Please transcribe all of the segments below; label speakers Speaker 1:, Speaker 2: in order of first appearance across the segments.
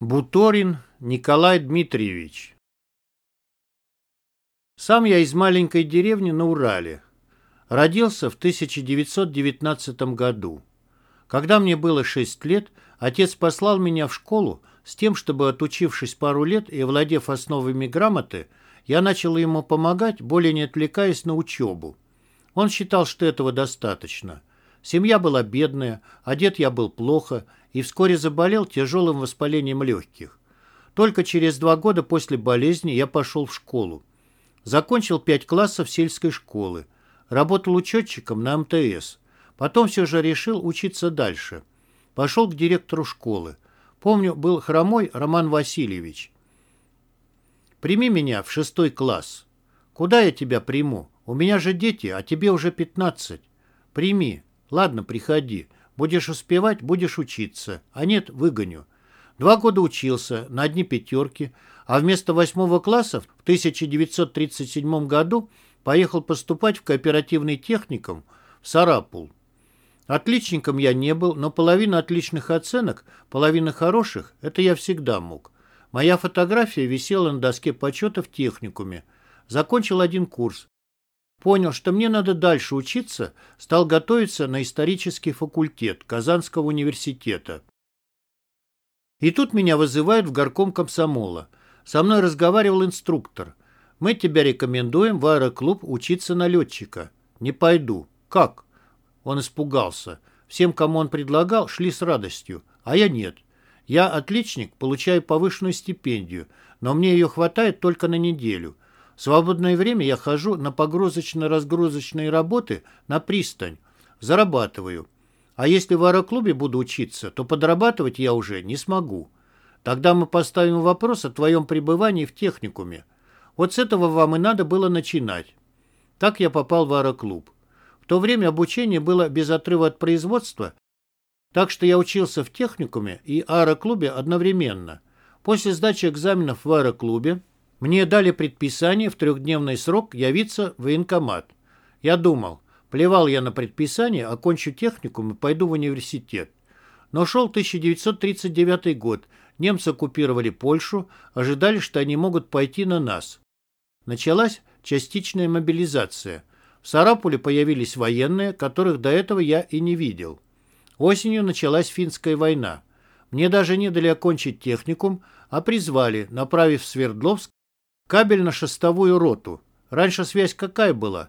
Speaker 1: Буторин Николай Дмитриевич Сам я из маленькой деревни на Урале. Родился в 1919 году. Когда мне было 6 лет, отец послал меня в школу с тем, чтобы, отучившись пару лет и овладев основами грамоты, я начал ему помогать, более не отвлекаясь на учебу. Он считал, что этого достаточно. Семья была бедная, одет я был плохо и вскоре заболел тяжелым воспалением легких. Только через два года после болезни я пошел в школу. Закончил пять классов сельской школы. Работал учетчиком на МТС. Потом все же решил учиться дальше. Пошел к директору школы. Помню, был хромой Роман Васильевич. «Прими меня в шестой класс». «Куда я тебя приму? У меня же дети, а тебе уже пятнадцать». «Прими. Ладно, приходи. Будешь успевать, будешь учиться. А нет, выгоню. Два года учился, на одни пятерки, а вместо восьмого класса в 1937 году поехал поступать в кооперативный техникум в Сарапул. Отличником я не был, но половина отличных оценок, половина хороших – это я всегда мог. Моя фотография висела на доске почета в техникуме. Закончил один курс. Понял, что мне надо дальше учиться, стал готовиться на исторический факультет Казанского университета. И тут меня вызывают в горком комсомола. Со мной разговаривал инструктор. Мы тебя рекомендуем в аэроклуб учиться на летчика. Не пойду. Как? Он испугался. Всем, кому он предлагал, шли с радостью, а я нет. Я отличник, получаю повышенную стипендию, но мне ее хватает только на неделю – в свободное время я хожу на погрузочно-разгрузочные работы на пристань. Зарабатываю. А если в аэроклубе буду учиться, то подрабатывать я уже не смогу. Тогда мы поставим вопрос о твоем пребывании в техникуме. Вот с этого вам и надо было начинать. Так я попал в аэроклуб. В то время обучение было без отрыва от производства, так что я учился в техникуме и аэроклубе одновременно. После сдачи экзаменов в аэроклубе мне дали предписание в трехдневный срок явиться в военкомат. Я думал, плевал я на предписание, окончу техникум и пойду в университет. Но шел 1939 год, немцы оккупировали Польшу, ожидали, что они могут пойти на нас. Началась частичная мобилизация. В Сарапуле появились военные, которых до этого я и не видел. Осенью началась финская война. Мне даже не дали окончить техникум, а призвали, направив в Свердловск Кабельно-шестовую роту. Раньше связь какая была?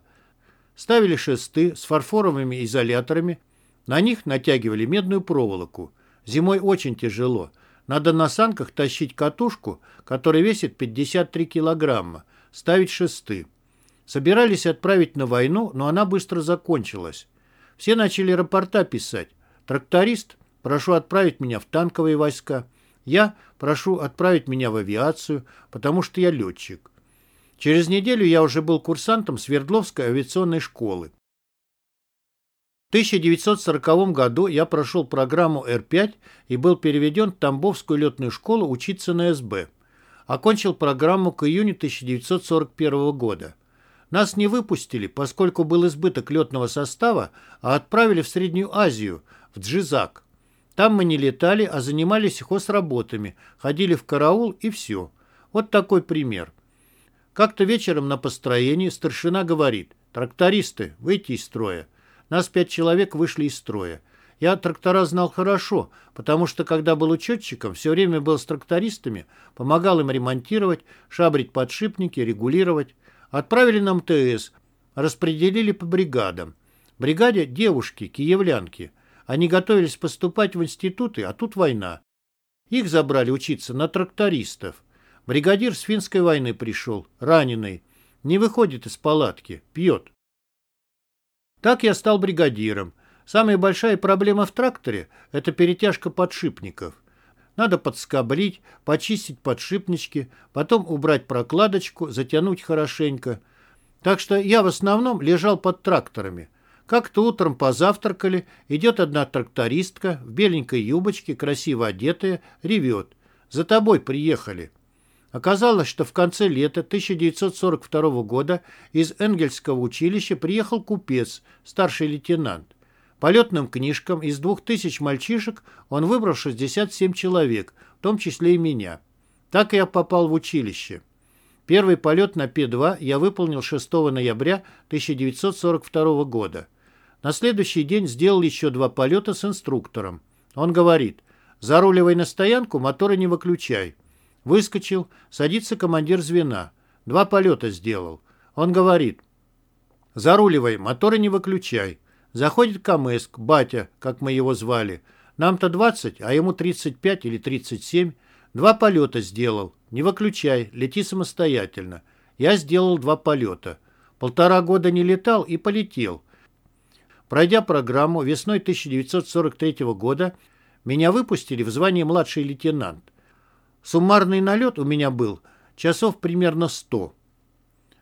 Speaker 1: Ставили шесты с фарфоровыми изоляторами. На них натягивали медную проволоку. Зимой очень тяжело. Надо на санках тащить катушку, которая весит 53 килограмма, ставить шесты. Собирались отправить на войну, но она быстро закончилась. Все начали рапорта писать. Тракторист, прошу отправить меня в танковые войска. Я прошу отправить меня в авиацию, потому что я летчик. Через неделю я уже был курсантом Свердловской авиационной школы. В 1940 году я прошел программу Р-5 и был переведен в Тамбовскую летную школу учиться на СБ. Окончил программу к июню 1941 года. Нас не выпустили, поскольку был избыток летного состава, а отправили в Среднюю Азию, в Джизак. Там мы не летали, а занимались хозработами, ходили в караул и все. Вот такой пример. Как-то вечером на построении старшина говорит, трактористы, выйти из строя. Нас пять человек вышли из строя. Я трактора знал хорошо, потому что, когда был учетчиком, все время был с трактористами, помогал им ремонтировать, шабрить подшипники, регулировать. Отправили на МТС, распределили по бригадам. Бригаде девушки, киевлянки. Они готовились поступать в институты, а тут война. Их забрали учиться на трактористов. Бригадир с финской войны пришел, раненый. Не выходит из палатки, пьет. Так я стал бригадиром. Самая большая проблема в тракторе – это перетяжка подшипников. Надо подскоблить, почистить подшипнички, потом убрать прокладочку, затянуть хорошенько. Так что я в основном лежал под тракторами – как-то утром позавтракали, идет одна трактористка в беленькой юбочке, красиво одетая, ревет. «За тобой приехали». Оказалось, что в конце лета 1942 года из Энгельского училища приехал купец, старший лейтенант. полетным книжкам из двух тысяч мальчишек он выбрал 67 человек, в том числе и меня. Так я попал в училище. Первый полет на П-2 я выполнил 6 ноября 1942 года. На следующий день сделал еще два полета с инструктором. Он говорит, заруливай на стоянку, моторы не выключай. Выскочил, садится командир звена. Два полета сделал. Он говорит, заруливай, моторы не выключай. Заходит Камэск, батя, как мы его звали. Нам-то 20, а ему 35 или 37. Два полета сделал. Не выключай, лети самостоятельно. Я сделал два полета. Полтора года не летал и полетел. Пройдя программу весной 1943 года, меня выпустили в звании младший лейтенант. Суммарный налет у меня был часов примерно 100.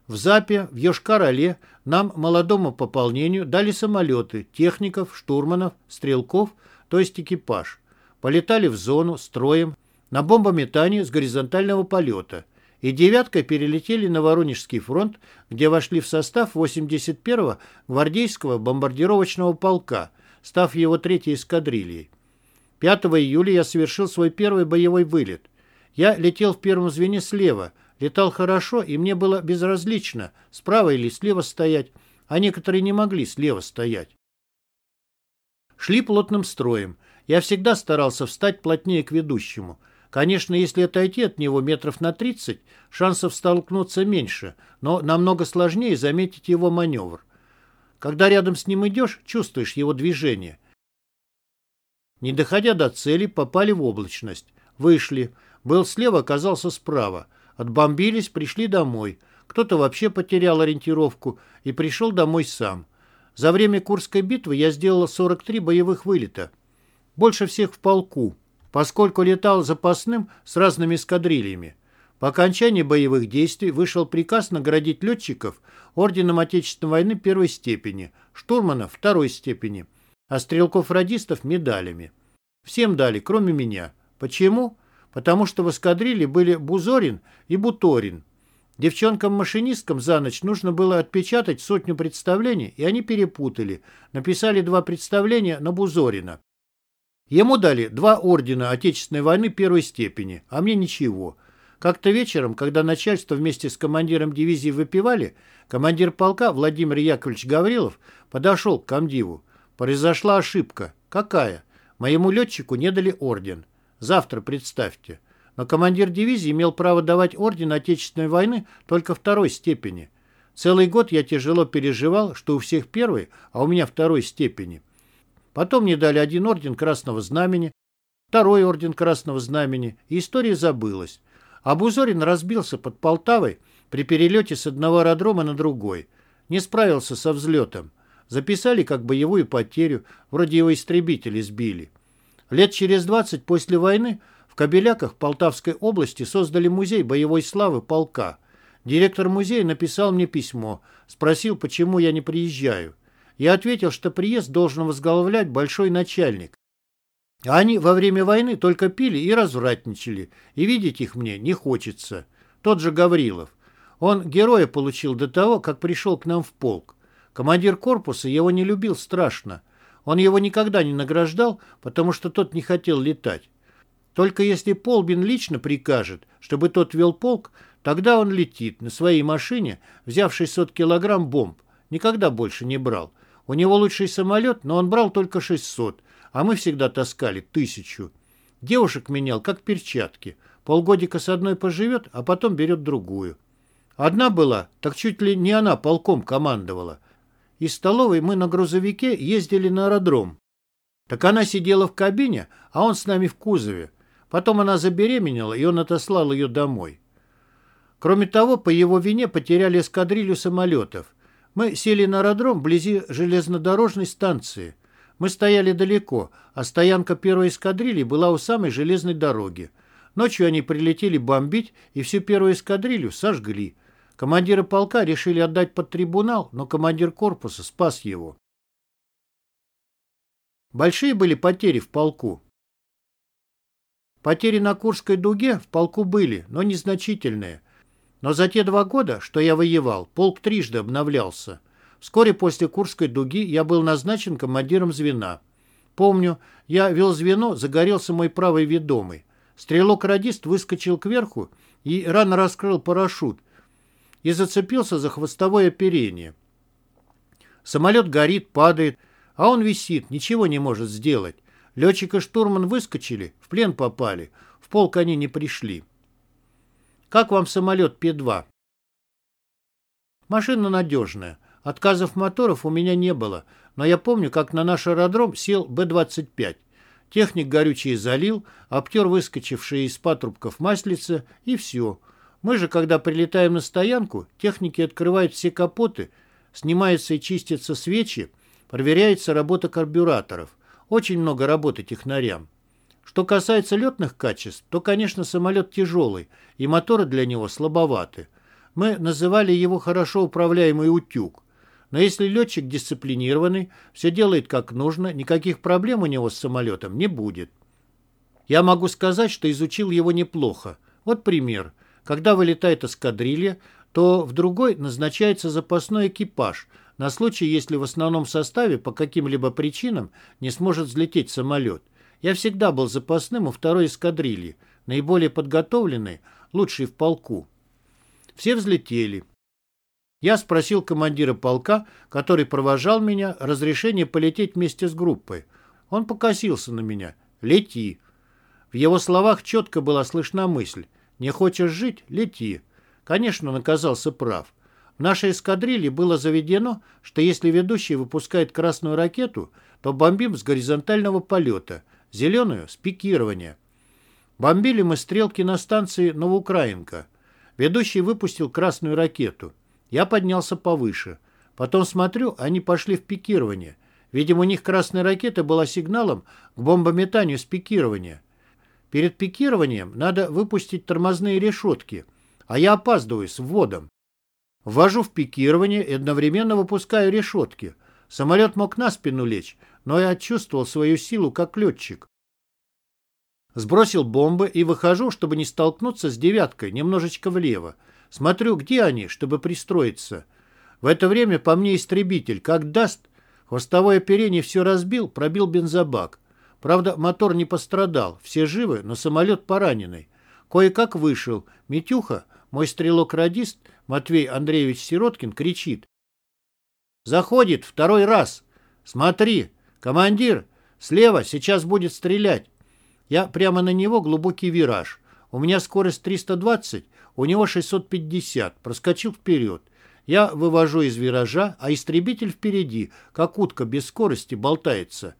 Speaker 1: В ЗАПе, в Йошкар-Оле нам, молодому пополнению, дали самолеты, техников, штурманов, стрелков, то есть экипаж. Полетали в зону строем на бомбометании с горизонтального полета и девяткой перелетели на Воронежский фронт, где вошли в состав 81-го гвардейского бомбардировочного полка, став его третьей эскадрильей. 5 июля я совершил свой первый боевой вылет. Я летел в первом звене слева – Летал хорошо, и мне было безразлично, справа или слева стоять, а некоторые не могли слева стоять. Шли плотным строем. Я всегда старался встать плотнее к ведущему. Конечно, если отойти от него метров на 30, шансов столкнуться меньше, но намного сложнее заметить его маневр. Когда рядом с ним идешь, чувствуешь его движение. Не доходя до цели, попали в облачность. Вышли. Был слева, оказался справа. Отбомбились, пришли домой. Кто-то вообще потерял ориентировку и пришел домой сам. За время Курской битвы я сделал 43 боевых вылета. Больше всех в полку, поскольку летал запасным с разными эскадрильями. По окончании боевых действий вышел приказ наградить летчиков орденом Отечественной войны первой степени, штурманов второй степени, а стрелков-радистов медалями. Всем дали, кроме меня. Почему? потому что в эскадрилье были Бузорин и Буторин. Девчонкам-машинисткам за ночь нужно было отпечатать сотню представлений, и они перепутали. Написали два представления на Бузорина. Ему дали два ордена Отечественной войны первой степени, а мне ничего. Как-то вечером, когда начальство вместе с командиром дивизии выпивали, командир полка Владимир Яковлевич Гаврилов подошел к комдиву. Произошла ошибка. Какая? Моему летчику не дали орден. Завтра представьте. Но командир дивизии имел право давать орден Отечественной войны только второй степени. Целый год я тяжело переживал, что у всех первой, а у меня второй степени. Потом мне дали один орден Красного Знамени, второй орден Красного Знамени, и история забылась. А Бузорин разбился под Полтавой при перелете с одного аэродрома на другой. Не справился со взлетом. Записали как боевую потерю, вроде его истребители сбили. Лет через 20 после войны в Кобеляках Полтавской области создали музей боевой славы полка. Директор музея написал мне письмо, спросил, почему я не приезжаю. Я ответил, что приезд должен возглавлять большой начальник. А они во время войны только пили и развратничали, и видеть их мне не хочется. Тот же Гаврилов. Он героя получил до того, как пришел к нам в полк. Командир корпуса его не любил страшно. Он его никогда не награждал, потому что тот не хотел летать. Только если Полбин лично прикажет, чтобы тот вел полк, тогда он летит на своей машине, взяв 600 килограмм бомб. Никогда больше не брал. У него лучший самолет, но он брал только 600, а мы всегда таскали тысячу. Девушек менял, как перчатки. Полгодика с одной поживет, а потом берет другую. Одна была, так чуть ли не она полком командовала. Из столовой мы на грузовике ездили на аэродром. Так она сидела в кабине, а он с нами в кузове. Потом она забеременела, и он отослал ее домой. Кроме того, по его вине потеряли эскадрилью самолетов. Мы сели на аэродром вблизи железнодорожной станции. Мы стояли далеко, а стоянка первой эскадрильи была у самой железной дороги. Ночью они прилетели бомбить и всю первую эскадрилью сожгли. Командира полка решили отдать под трибунал, но командир корпуса спас его. Большие были потери в полку. Потери на Курской дуге в полку были, но незначительные. Но за те два года, что я воевал, полк трижды обновлялся. Вскоре после Курской дуги я был назначен командиром звена. Помню, я вел звено, загорелся мой правый ведомый. Стрелок-радист выскочил кверху и рано раскрыл парашют и зацепился за хвостовое оперение. Самолет горит, падает, а он висит, ничего не может сделать. Летчик и штурман выскочили, в плен попали, в полк они не пришли. Как вам самолет П-2? Машина надежная. Отказов моторов у меня не было, но я помню, как на наш аэродром сел Б-25. Техник горючее залил, обтер выскочившие из патрубков маслица, и все. Мы же, когда прилетаем на стоянку, техники открывают все капоты, снимаются и чистятся свечи, проверяется работа карбюраторов. Очень много работы технарям. Что касается летных качеств, то, конечно, самолет тяжелый, и моторы для него слабоваты. Мы называли его хорошо управляемый утюг. Но если летчик дисциплинированный, все делает как нужно, никаких проблем у него с самолетом не будет. Я могу сказать, что изучил его неплохо. Вот пример. Когда вылетает эскадрилья, то в другой назначается запасной экипаж на случай, если в основном составе по каким-либо причинам не сможет взлететь самолет. Я всегда был запасным у второй эскадрильи, наиболее подготовленной, лучшей в полку. Все взлетели. Я спросил командира полка, который провожал меня, разрешение полететь вместе с группой. Он покосился на меня. «Лети». В его словах четко была слышна мысль. «Не хочешь жить? Лети». Конечно, он оказался прав. В нашей эскадрилье было заведено, что если ведущий выпускает красную ракету, то бомбим с горизонтального полета, зеленую – с пикирования. Бомбили мы стрелки на станции Новоукраинка. Ведущий выпустил красную ракету – я поднялся повыше. Потом смотрю, они пошли в пикирование. Видимо, у них красная ракета была сигналом к бомбометанию с пикирования. Перед пикированием надо выпустить тормозные решетки, а я опаздываю с вводом. Ввожу в пикирование и одновременно выпускаю решетки. Самолет мог на спину лечь, но я чувствовал свою силу как летчик. Сбросил бомбы и выхожу, чтобы не столкнуться с девяткой, немножечко влево. Смотрю, где они, чтобы пристроиться. В это время по мне истребитель, как даст, хвостовое оперение все разбил, пробил бензобак. Правда, мотор не пострадал, все живы, но самолет пораненный. Кое-как вышел. Митюха, мой стрелок-радист, Матвей Андреевич Сироткин, кричит. «Заходит второй раз! Смотри! Командир! Слева сейчас будет стрелять!» Я прямо на него глубокий вираж. У меня скорость 320, у него 650, проскочил вперед. Я вывожу из виража, а истребитель впереди, как утка без скорости, болтается.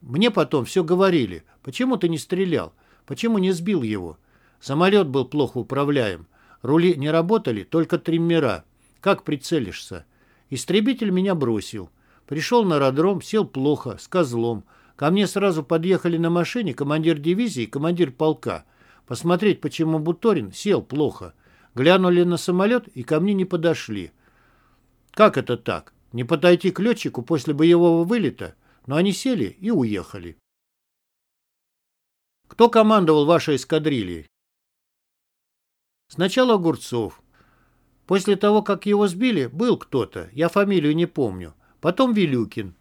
Speaker 1: Мне потом все говорили. Почему ты не стрелял? Почему не сбил его? Самолет был плохо управляем. Рули не работали, только триммера. Как прицелишься? Истребитель меня бросил. Пришел на аэродром, сел плохо, с козлом. Ко мне сразу подъехали на машине командир дивизии и командир полка. Посмотреть, почему Буторин сел плохо. Глянули на самолет и ко мне не подошли. Как это так? Не подойти к летчику после боевого вылета? Но они сели и уехали. Кто командовал вашей эскадрильей? Сначала Огурцов. После того, как его сбили, был кто-то, я фамилию не помню. Потом Вилюкин.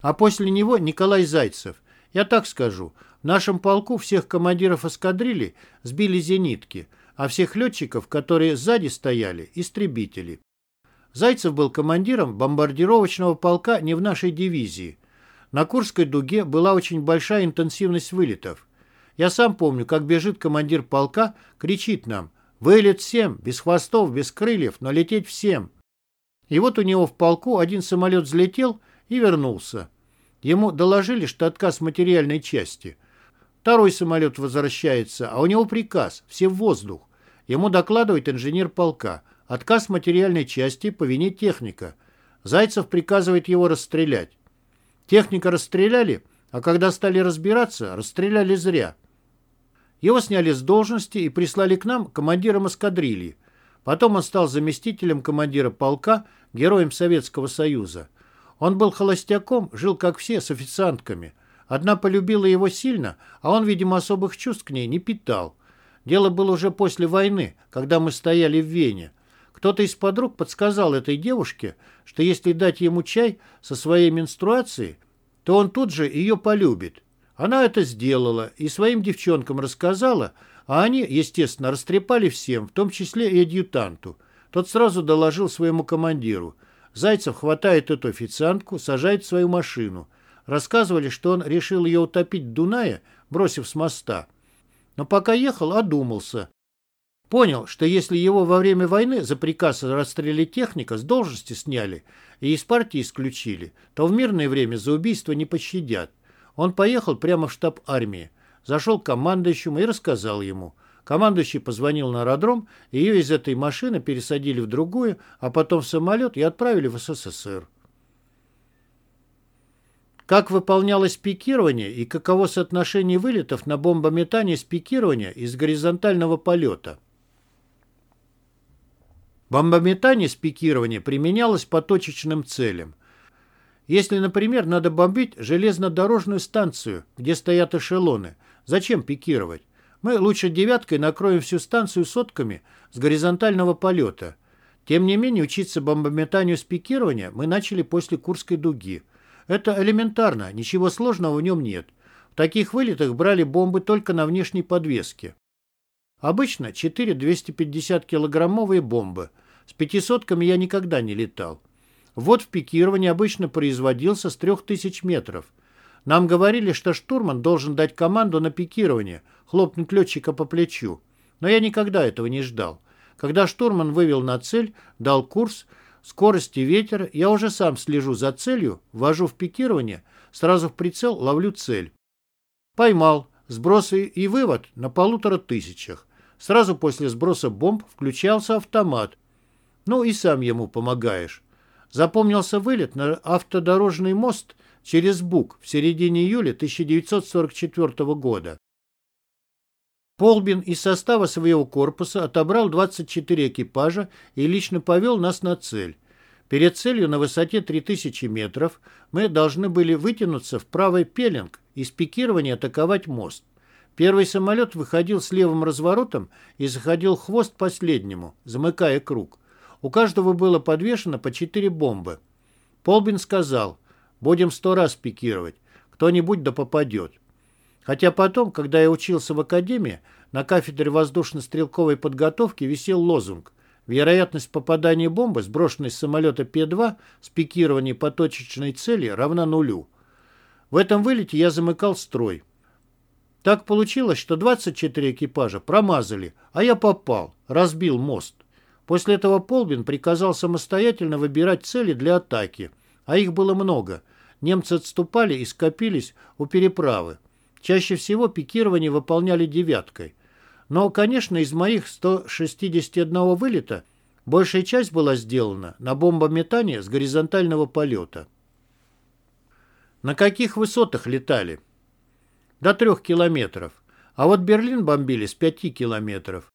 Speaker 1: А после него Николай Зайцев. Я так скажу, в нашем полку всех командиров эскадрильи сбили зенитки, а всех летчиков, которые сзади стояли, истребители. Зайцев был командиром бомбардировочного полка не в нашей дивизии. На Курской дуге была очень большая интенсивность вылетов. Я сам помню, как бежит командир полка, кричит нам «Вылет всем, без хвостов, без крыльев, но лететь всем». И вот у него в полку один самолет взлетел и вернулся. Ему доложили, что отказ материальной части. Второй самолет возвращается, а у него приказ – все в воздух. Ему докладывает инженер полка. Отказ материальной части по вине техника. Зайцев приказывает его расстрелять. Техника расстреляли, а когда стали разбираться, расстреляли зря. Его сняли с должности и прислали к нам командиром эскадрильи. Потом он стал заместителем командира полка, героем Советского Союза. Он был холостяком, жил как все, с официантками. Одна полюбила его сильно, а он, видимо, особых чувств к ней не питал. Дело было уже после войны, когда мы стояли в Вене. Кто-то из подруг подсказал этой девушке, что если дать ему чай со своей менструацией, то он тут же ее полюбит. Она это сделала и своим девчонкам рассказала, а они, естественно, растрепали всем, в том числе и адъютанту. Тот сразу доложил своему командиру. Зайцев хватает эту официантку, сажает свою машину. Рассказывали, что он решил ее утопить в Дунае, бросив с моста. Но пока ехал, одумался. Понял, что если его во время войны за приказ расстрелять техника с должности сняли и из партии исключили, то в мирное время за убийство не пощадят. Он поехал прямо в штаб армии, зашел к командующему и рассказал ему. Командующий позвонил на аэродром, и ее из этой машины пересадили в другую, а потом в самолет и отправили в СССР. Как выполнялось пикирование и каково соотношение вылетов на бомбометание с пикирования из горизонтального полета? Бомбометание с пикирования применялось по точечным целям. Если, например, надо бомбить железнодорожную станцию, где стоят эшелоны, зачем пикировать? Мы лучше девяткой накроем всю станцию сотками с горизонтального полета. Тем не менее, учиться бомбометанию с пикирования мы начали после Курской дуги. Это элементарно, ничего сложного в нем нет. В таких вылетах брали бомбы только на внешней подвеске. Обычно 4 250-килограммовые бомбы. С пятисотками я никогда не летал. Вот в пикировании обычно производился с 3000 метров. Нам говорили, что штурман должен дать команду на пикирование, хлопнуть летчика по плечу. Но я никогда этого не ждал. Когда штурман вывел на цель, дал курс, скорость и ветер, я уже сам слежу за целью, ввожу в пикирование, сразу в прицел ловлю цель. Поймал, сбросы и вывод на полутора тысячах. Сразу после сброса бомб включался автомат. Ну и сам ему помогаешь. Запомнился вылет на автодорожный мост через Бук в середине июля 1944 года. Полбин из состава своего корпуса отобрал 24 экипажа и лично повел нас на цель. Перед целью на высоте 3000 метров мы должны были вытянуться в правый пеленг и с пикирования атаковать мост. Первый самолет выходил с левым разворотом и заходил хвост последнему, замыкая круг. У каждого было подвешено по четыре бомбы. Полбин сказал, будем сто раз пикировать, кто-нибудь да попадет. Хотя потом, когда я учился в академии, на кафедре воздушно-стрелковой подготовки висел лозунг «Вероятность попадания бомбы, сброшенной с самолета П-2 с пикированием по точечной цели, равна нулю». В этом вылете я замыкал строй. Так получилось, что 24 экипажа промазали, а я попал, разбил мост. После этого Полбин приказал самостоятельно выбирать цели для атаки, а их было много. Немцы отступали и скопились у переправы. Чаще всего пикирование выполняли девяткой. Но, конечно, из моих 161 вылета большая часть была сделана на бомбометание с горизонтального полета. На каких высотах летали? до трех километров, а вот Берлин бомбили с пяти километров.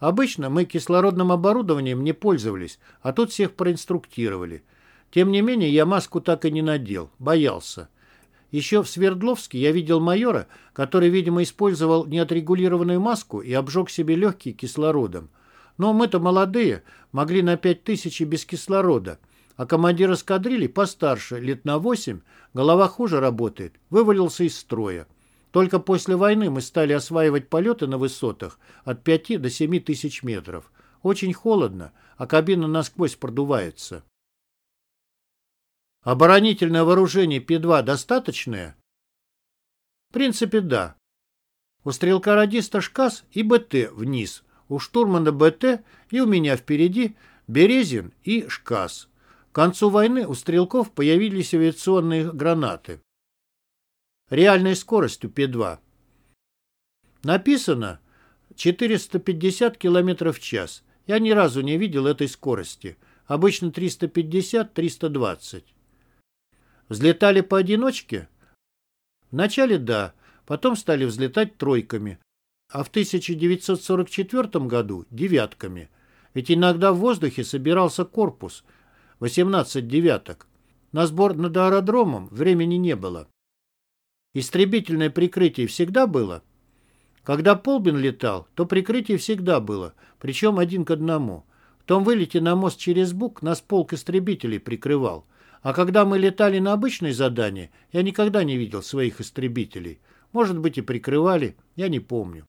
Speaker 1: Обычно мы кислородным оборудованием не пользовались, а тут всех проинструктировали. Тем не менее, я маску так и не надел, боялся. Еще в Свердловске я видел майора, который, видимо, использовал неотрегулированную маску и обжег себе легкие кислородом. Но мы-то молодые, могли на пять тысяч и без кислорода. А командир эскадрильи постарше, лет на восемь, голова хуже работает, вывалился из строя. Только после войны мы стали осваивать полеты на высотах от 5 до 7 тысяч метров. Очень холодно, а кабина насквозь продувается. Оборонительное вооружение П-2 достаточное? В принципе, да. У стрелка-радиста ШКАС и БТ вниз, у штурмана БТ и у меня впереди Березин и ШКАС. К концу войны у стрелков появились авиационные гранаты. Реальная скорость у П-2. Написано 450 км в час. Я ни разу не видел этой скорости. Обычно 350-320. Взлетали поодиночке? Вначале да, потом стали взлетать тройками, а в 1944 году – девятками. Ведь иногда в воздухе собирался корпус – 18 девяток. На сбор над аэродромом времени не было. Истребительное прикрытие всегда было? Когда Полбин летал, то прикрытие всегда было, причем один к одному. В том вылете на мост через Бук нас полк истребителей прикрывал. А когда мы летали на обычные задания, я никогда не видел своих истребителей. Может быть, и прикрывали, я не помню.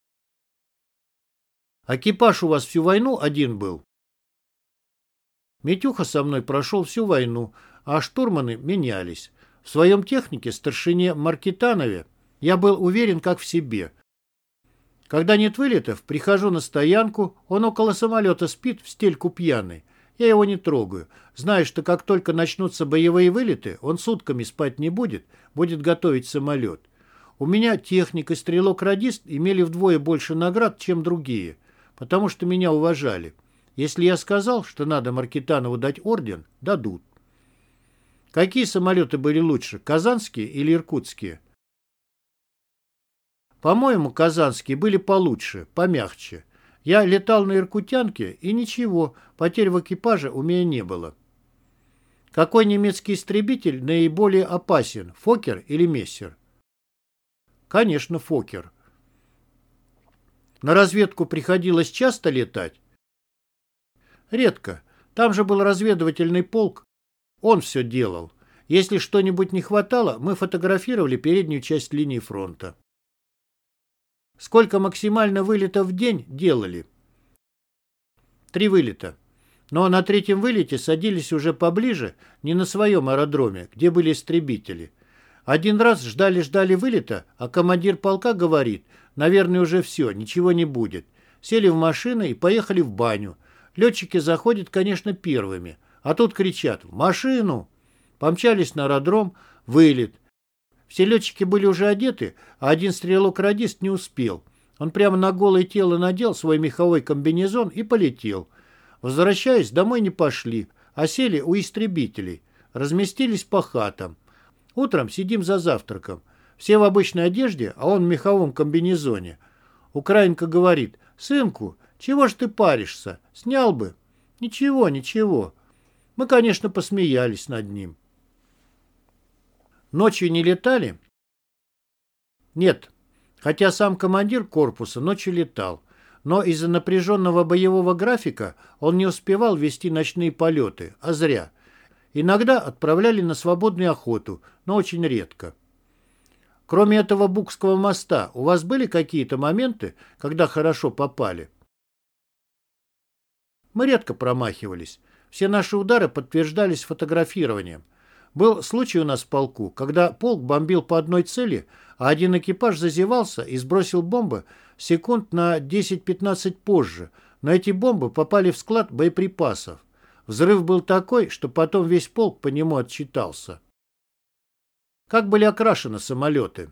Speaker 1: Экипаж у вас всю войну один был? Митюха со мной прошел всю войну, а штурманы менялись. В своем технике, старшине Маркитанове, я был уверен как в себе. Когда нет вылетов, прихожу на стоянку, он около самолета спит в стельку пьяный. Я его не трогаю, зная, что как только начнутся боевые вылеты, он сутками спать не будет, будет готовить самолет. У меня техник и стрелок-радист имели вдвое больше наград, чем другие, потому что меня уважали. Если я сказал, что надо Маркитанову дать орден, дадут. Какие самолеты были лучше, казанские или иркутские? По-моему, казанские были получше, помягче. Я летал на Иркутянке, и ничего, потерь в экипаже у меня не было. Какой немецкий истребитель наиболее опасен, Фокер или Мессер? Конечно, Фокер. На разведку приходилось часто летать? Редко. Там же был разведывательный полк. Он все делал. Если что-нибудь не хватало, мы фотографировали переднюю часть линии фронта. Сколько максимально вылетов в день делали? Три вылета. Но на третьем вылете садились уже поближе, не на своем аэродроме, где были истребители. Один раз ждали-ждали вылета, а командир полка говорит, наверное, уже все, ничего не будет. Сели в машины и поехали в баню. Летчики заходят, конечно, первыми, а тут кричат «В машину!». Помчались на аэродром, вылет. Все летчики были уже одеты, а один стрелок-радист не успел. Он прямо на голое тело надел свой меховой комбинезон и полетел. Возвращаясь, домой не пошли, а сели у истребителей. Разместились по хатам. Утром сидим за завтраком. Все в обычной одежде, а он в меховом комбинезоне. Украинка говорит, «Сынку, чего ж ты паришься? Снял бы». «Ничего, ничего». Мы, конечно, посмеялись над ним. Ночью не летали? Нет. Хотя сам командир корпуса ночью летал. Но из-за напряженного боевого графика он не успевал вести ночные полеты, а зря. Иногда отправляли на свободную охоту, но очень редко. Кроме этого Букского моста, у вас были какие-то моменты, когда хорошо попали? Мы редко промахивались. Все наши удары подтверждались фотографированием. Был случай у нас в полку, когда полк бомбил по одной цели, а один экипаж зазевался и сбросил бомбы секунд на 10-15 позже, но эти бомбы попали в склад боеприпасов. Взрыв был такой, что потом весь полк по нему отчитался. Как были окрашены самолеты?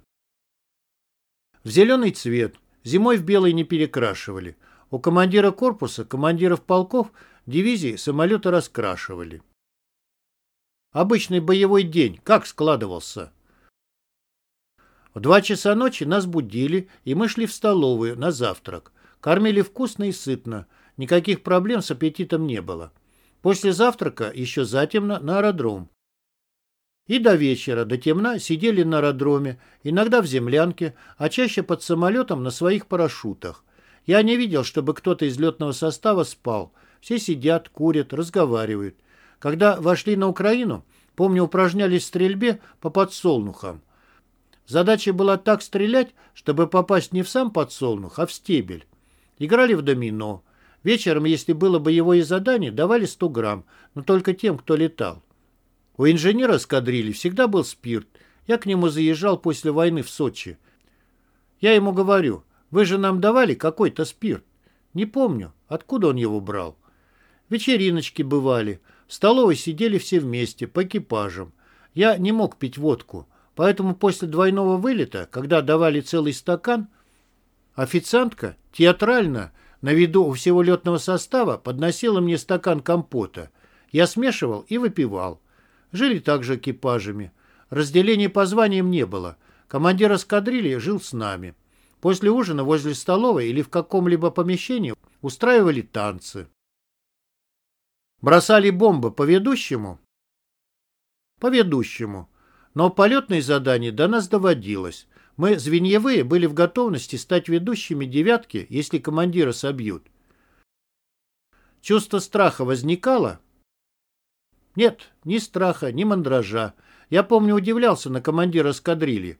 Speaker 1: В зеленый цвет, зимой в белый не перекрашивали. У командира корпуса, командиров полков, дивизий самолеты раскрашивали. Обычный боевой день как складывался? В два часа ночи нас будили, и мы шли в столовую на завтрак. Кормили вкусно и сытно. Никаких проблем с аппетитом не было. После завтрака еще затемно на аэродром. И до вечера, до темна, сидели на аэродроме, иногда в землянке, а чаще под самолетом на своих парашютах. Я не видел, чтобы кто-то из летного состава спал. Все сидят, курят, разговаривают. Когда вошли на Украину, помню, упражнялись в стрельбе по подсолнухам. Задача была так стрелять, чтобы попасть не в сам подсолнух, а в стебель. Играли в домино. Вечером, если было боевое задание, давали 100 грамм, но только тем, кто летал. У инженера эскадрильи всегда был спирт. Я к нему заезжал после войны в Сочи. Я ему говорю, вы же нам давали какой-то спирт. Не помню, откуда он его брал. Вечериночки бывали. В столовой сидели все вместе, по экипажам. Я не мог пить водку, поэтому после двойного вылета, когда давали целый стакан, официантка театрально на виду у всего летного состава подносила мне стакан компота. Я смешивал и выпивал. Жили также экипажами. Разделения по званиям не было. Командир эскадрильи жил с нами. После ужина возле столовой или в каком-либо помещении устраивали танцы. Бросали бомбы по ведущему? По ведущему. Но полетные задания до нас доводилось. Мы, звеньевые, были в готовности стать ведущими девятки, если командира собьют. Чувство страха возникало? Нет, ни страха, ни мандража. Я помню, удивлялся на командира эскадрильи.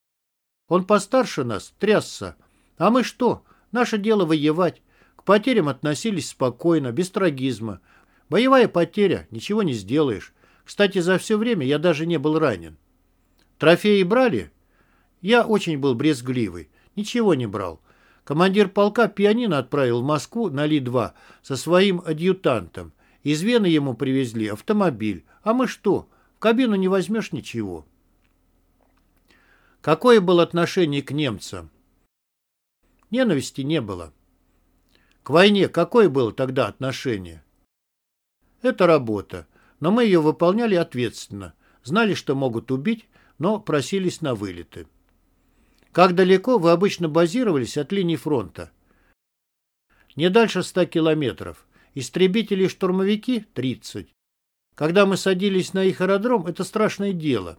Speaker 1: Он постарше нас, трясся. А мы что? Наше дело воевать. К потерям относились спокойно, без трагизма. Боевая потеря, ничего не сделаешь. Кстати, за все время я даже не был ранен. Трофеи брали? Я очень был брезгливый. Ничего не брал. Командир полка пианино отправил в Москву на Ли-2 со своим адъютантом. Из Вены ему привезли автомобиль. А мы что? В кабину не возьмешь ничего. Какое было отношение к немцам? Ненависти не было. К войне какое было тогда отношение? Это работа, но мы ее выполняли ответственно. Знали, что могут убить, но просились на вылеты. Как далеко вы обычно базировались от линии фронта? Не дальше 100 километров. Истребители и штурмовики – 30. Когда мы садились на их аэродром, это страшное дело.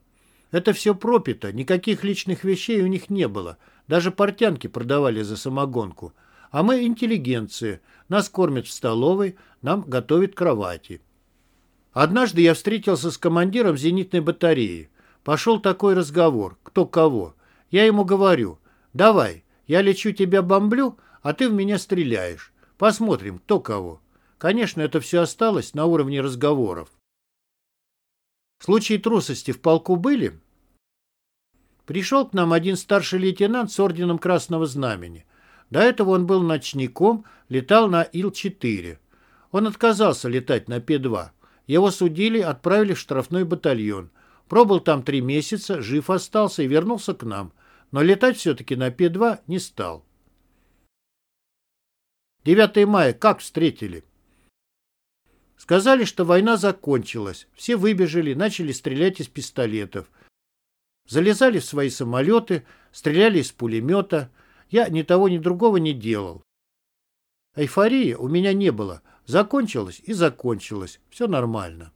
Speaker 1: Это все пропито, никаких личных вещей у них не было. Даже портянки продавали за самогонку. А мы интеллигенция. Нас кормят в столовой, нам готовят кровати. Однажды я встретился с командиром зенитной батареи. Пошел такой разговор, кто кого. Я ему говорю, давай, я лечу тебя бомблю, а ты в меня стреляешь. Посмотрим, кто кого. Конечно, это все осталось на уровне разговоров. Случаи трусости в полку были? Пришел к нам один старший лейтенант с орденом Красного Знамени. До этого он был ночником, летал на Ил-4. Он отказался летать на П-2. Его судили, отправили в штрафной батальон. Пробыл там три месяца, жив остался и вернулся к нам. Но летать все-таки на П-2 не стал. 9 мая как встретили? Сказали, что война закончилась. Все выбежали, начали стрелять из пистолетов. Залезали в свои самолеты, стреляли из пулемета. Я ни того, ни другого не делал. Эйфории у меня не было. Закончилось и закончилось. Все нормально.